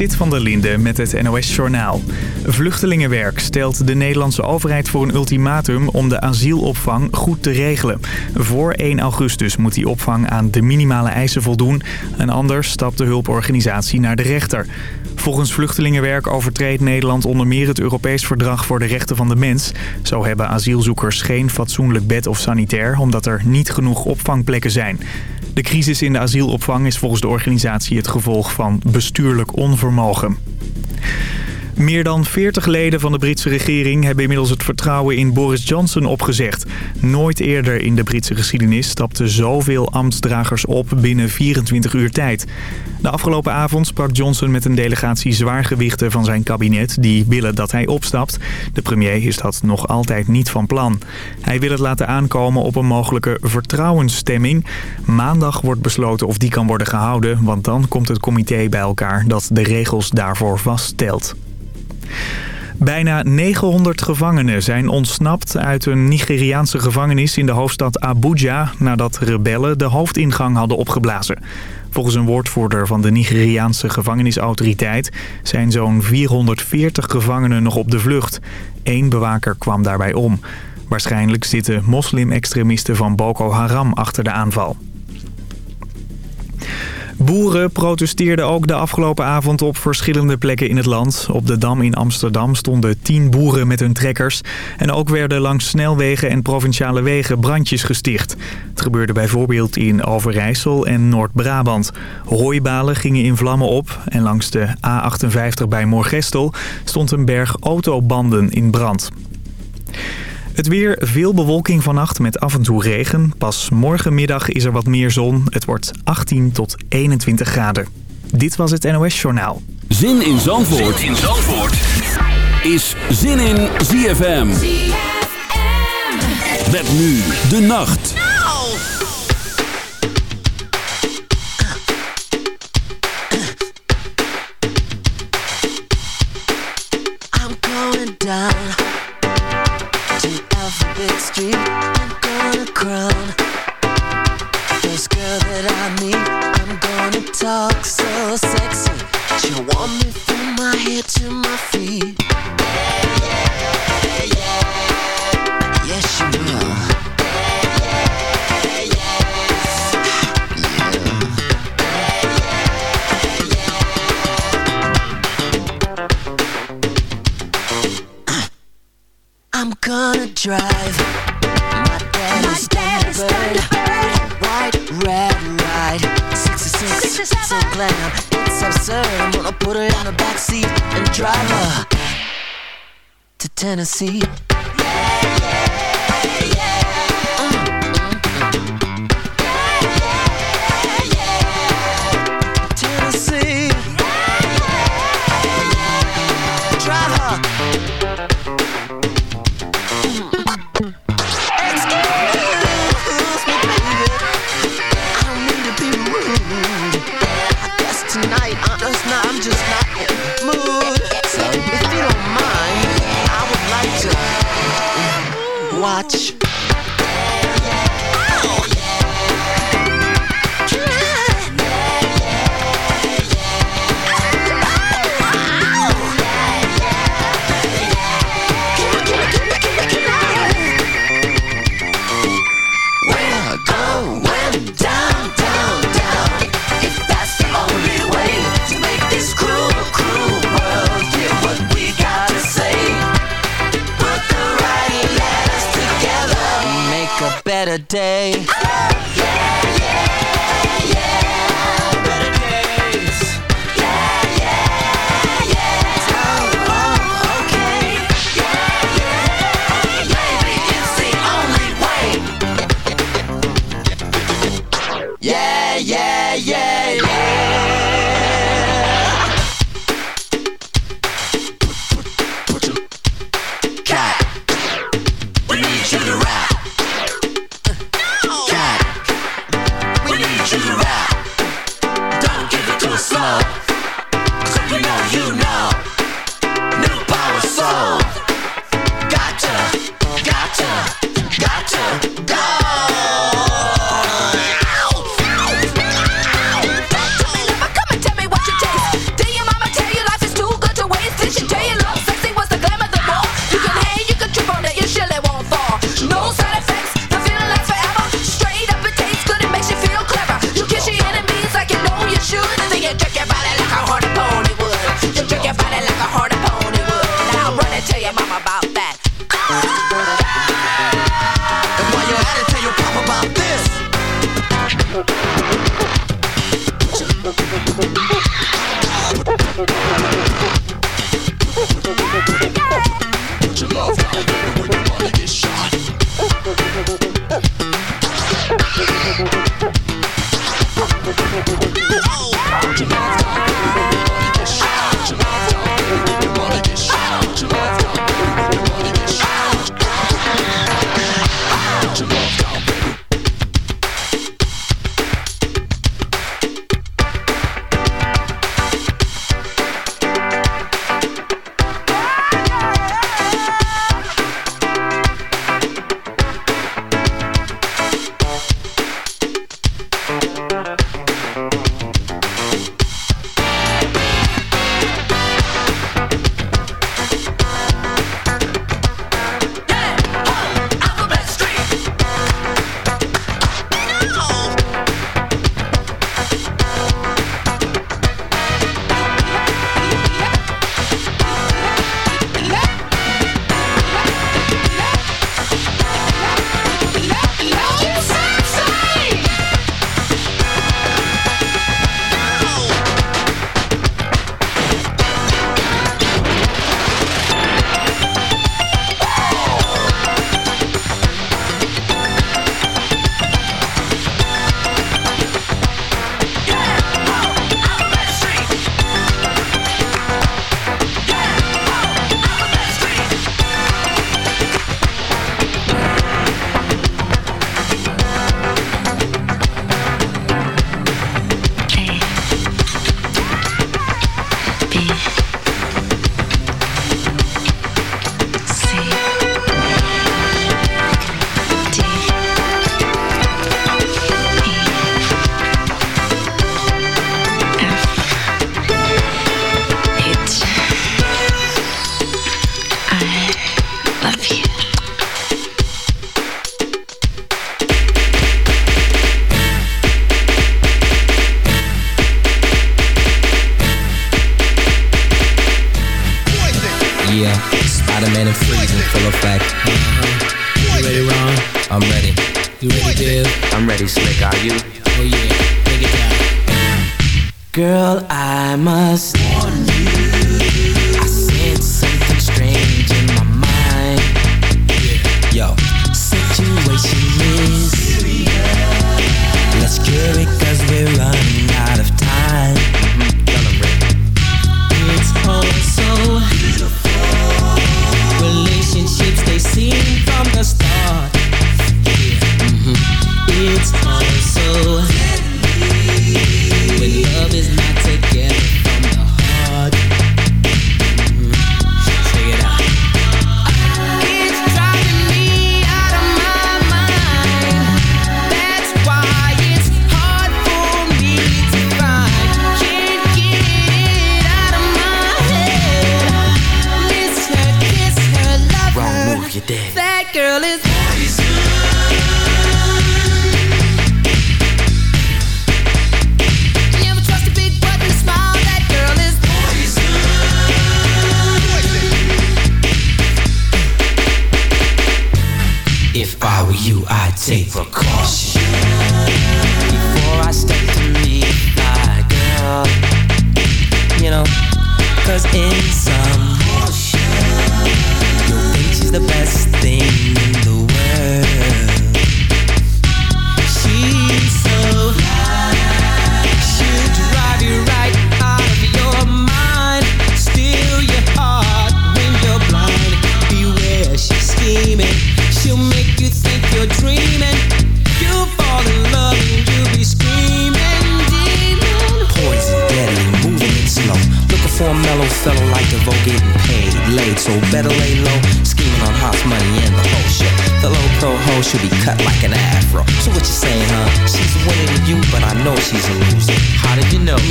Sit van der Linde met het NOS-journaal. Vluchtelingenwerk stelt de Nederlandse overheid voor een ultimatum om de asielopvang goed te regelen. Voor 1 augustus moet die opvang aan de minimale eisen voldoen... en anders stapt de hulporganisatie naar de rechter. Volgens Vluchtelingenwerk overtreedt Nederland onder meer het Europees Verdrag voor de Rechten van de Mens. Zo hebben asielzoekers geen fatsoenlijk bed of sanitair omdat er niet genoeg opvangplekken zijn. De crisis in de asielopvang is volgens de organisatie het gevolg van bestuurlijk onvermogen. Meer dan 40 leden van de Britse regering hebben inmiddels het vertrouwen in Boris Johnson opgezegd. Nooit eerder in de Britse geschiedenis stapten zoveel ambtsdragers op binnen 24 uur tijd. De afgelopen avond sprak Johnson met een delegatie zwaargewichten van zijn kabinet die willen dat hij opstapt. De premier is dat nog altijd niet van plan. Hij wil het laten aankomen op een mogelijke vertrouwensstemming. Maandag wordt besloten of die kan worden gehouden, want dan komt het comité bij elkaar dat de regels daarvoor vaststelt. Bijna 900 gevangenen zijn ontsnapt uit een Nigeriaanse gevangenis in de hoofdstad Abuja... nadat rebellen de hoofdingang hadden opgeblazen. Volgens een woordvoerder van de Nigeriaanse gevangenisautoriteit... zijn zo'n 440 gevangenen nog op de vlucht. Eén bewaker kwam daarbij om. Waarschijnlijk zitten moslim-extremisten van Boko Haram achter de aanval. Boeren protesteerden ook de afgelopen avond op verschillende plekken in het land. Op de Dam in Amsterdam stonden tien boeren met hun trekkers. En ook werden langs snelwegen en provinciale wegen brandjes gesticht. Het gebeurde bijvoorbeeld in Overijssel en Noord-Brabant. Hooibalen gingen in vlammen op. En langs de A58 bij Moorgestel stond een berg autobanden in brand. Het weer, veel bewolking vannacht met af en toe regen. Pas morgenmiddag is er wat meer zon. Het wordt 18 tot 21 graden. Dit was het NOS Journaal. Zin in Zandvoort, zin in Zandvoort. is Zin in ZFM. ZFM. Met nu de nacht. Tennessee.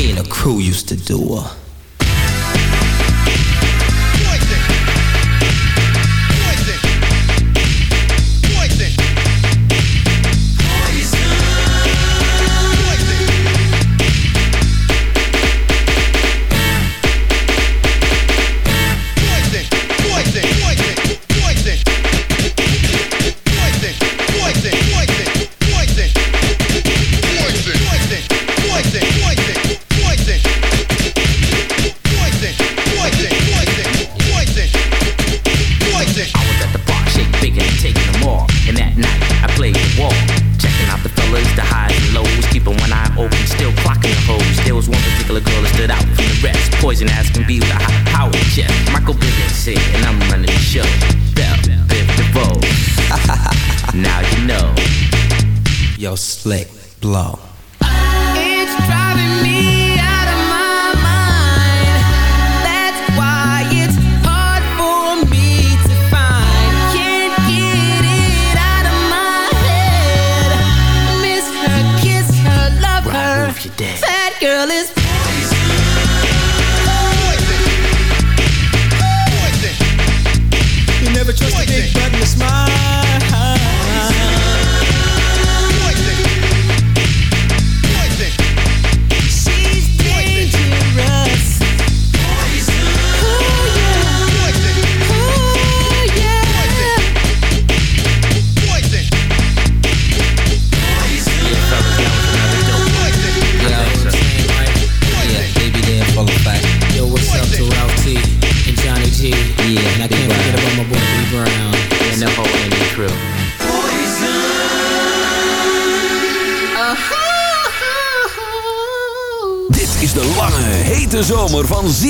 and the crew used to do her.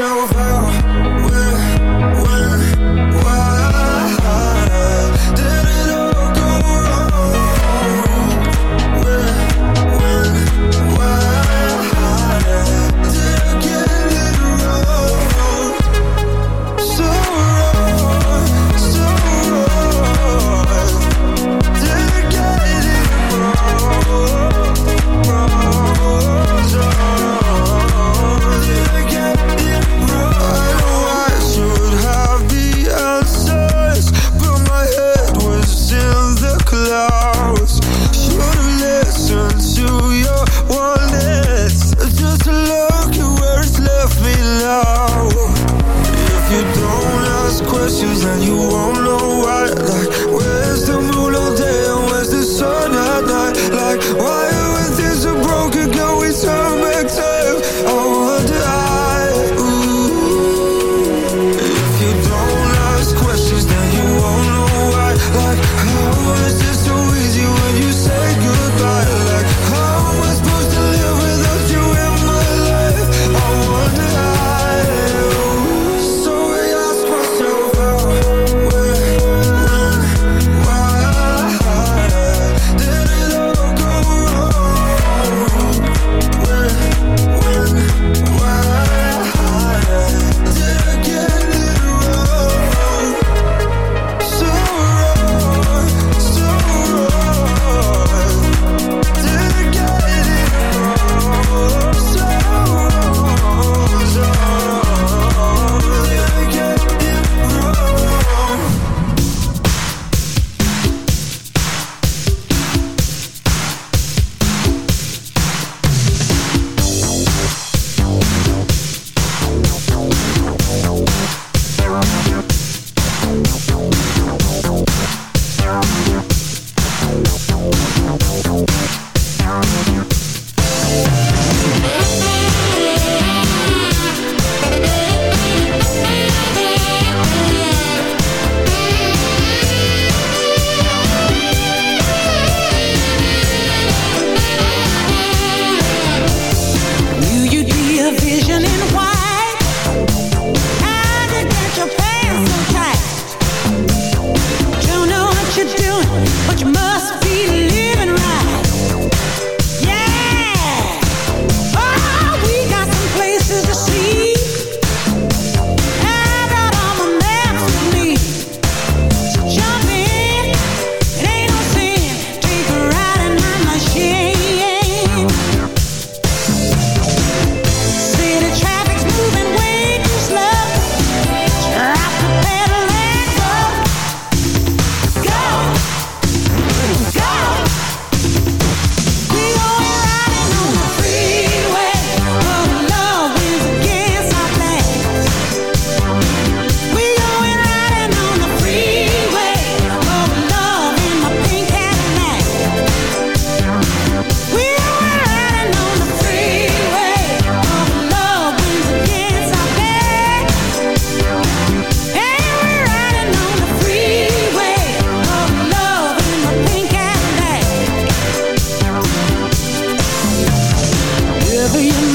over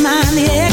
mind the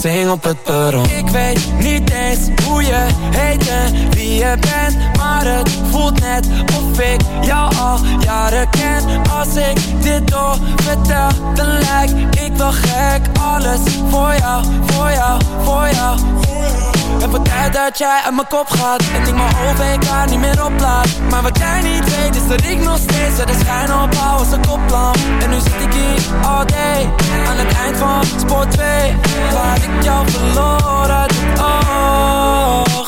Voor de zing op het jij uit mijn kop gaat En ik mijn OVK niet meer oplaat. Maar wat jij niet weet is dat ik nog steeds De schijn ophoud als een koplamp. En nu zit ik hier all day Aan het eind van sport 2 Waar ik jou verloren het oog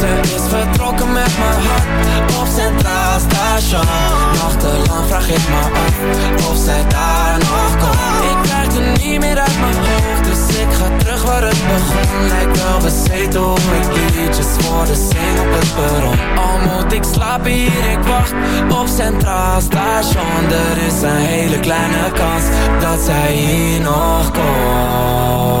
Ze is vertrokken met mijn hart op Centraal Station. Nachtelang vraag ik me af of zij daar nog komt. Ik krijg er niet meer uit mijn hoofd Dus ik ga terug waar het begon. Lijkt wel bezeten hoe ik liedjes voor de zing op het perron. Al moet ik slapen hier, ik wacht op Centraal Station. Er is een hele kleine kans dat zij hier nog komt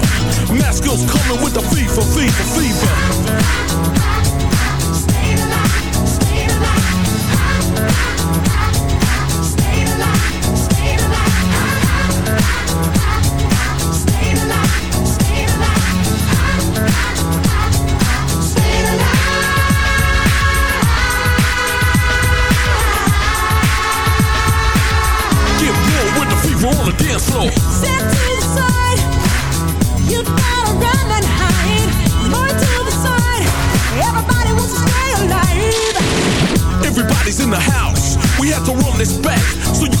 skills coming with the fever, fever, fever? disrespect. So you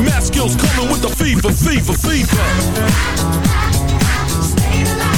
math skills coming with the fever, fever, fever? Get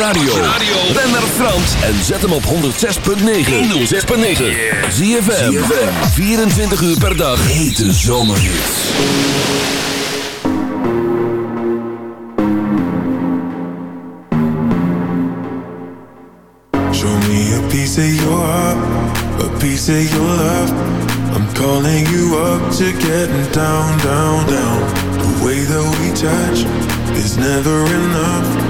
radio. Ben naar Frans en zet hem op 106.9. 106.9. Zie 24 uur per dag. Hete zomer Show me a piece of your heart, a piece of your love. I'm calling you up to get down, down, down. The way that we touch is never enough.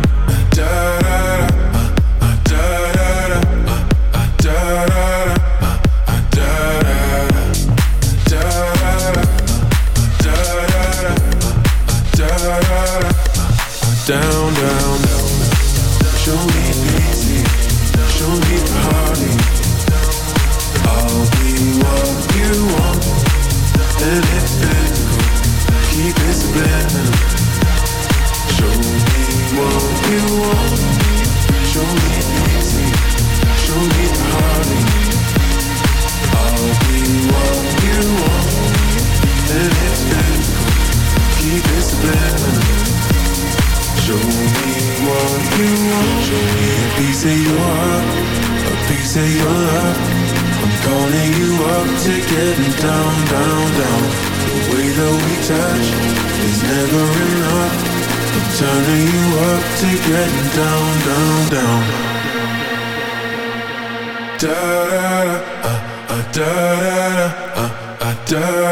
down